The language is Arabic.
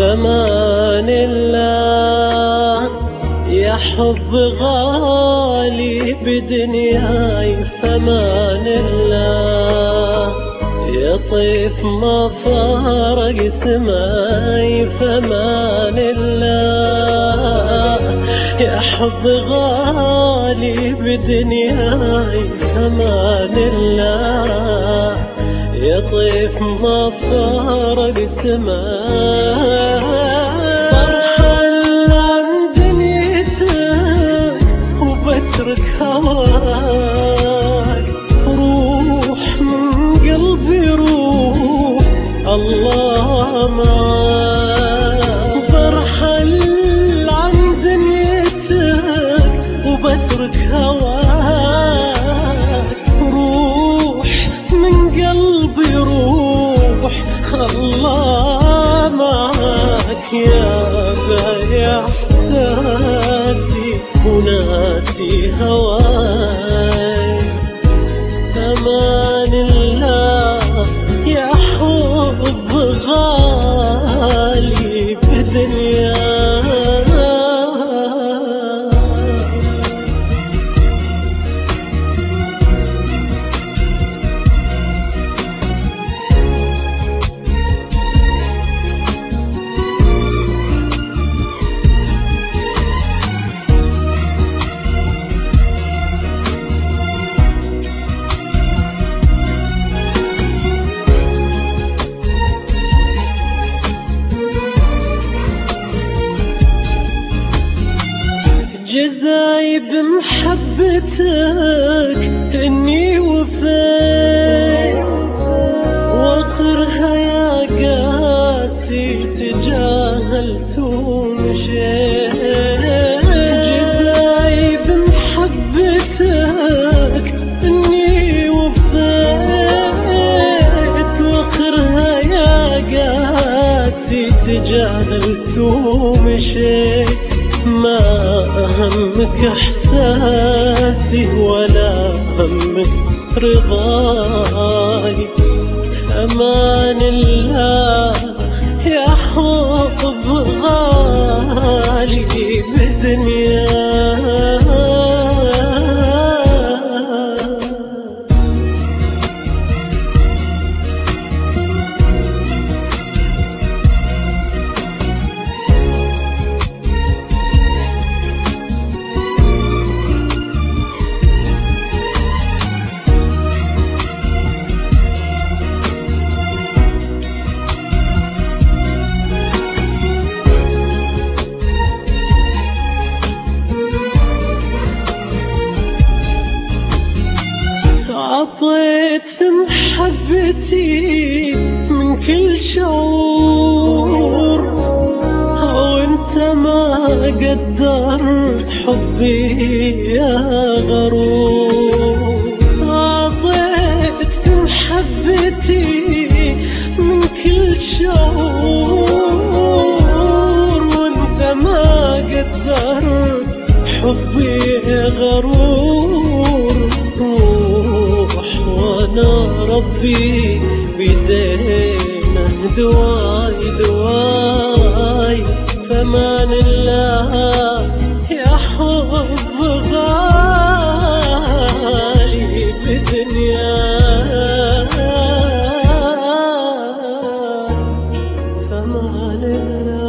فمان الله يا حب غالي بدنياي فمان الله. يا طيف ما فارق سماي فمان الله. يا حب غالي بدنياي فمان الله. يا طيف ما فارق سماء برحل عن دنيتك وبترك هواك. روح من قلبي روح الله معاك يا بايع إحساسي وناسي هواي بمحبتك إني وفيت واخرها يا قاسي تجاهلت ومشيت جزاي تجاهلت ومشيت همك احساسي ولا همك رضاي. أمان الله عطيت في محبتي من كل شعور. وانت ما قدرت حبي يا غرور. عطيت في محبتي من كل شعور. وانت ما قدرت ربي بيدينا دواي دواي. فمان الله يا حب غالي بدنياي فمان الله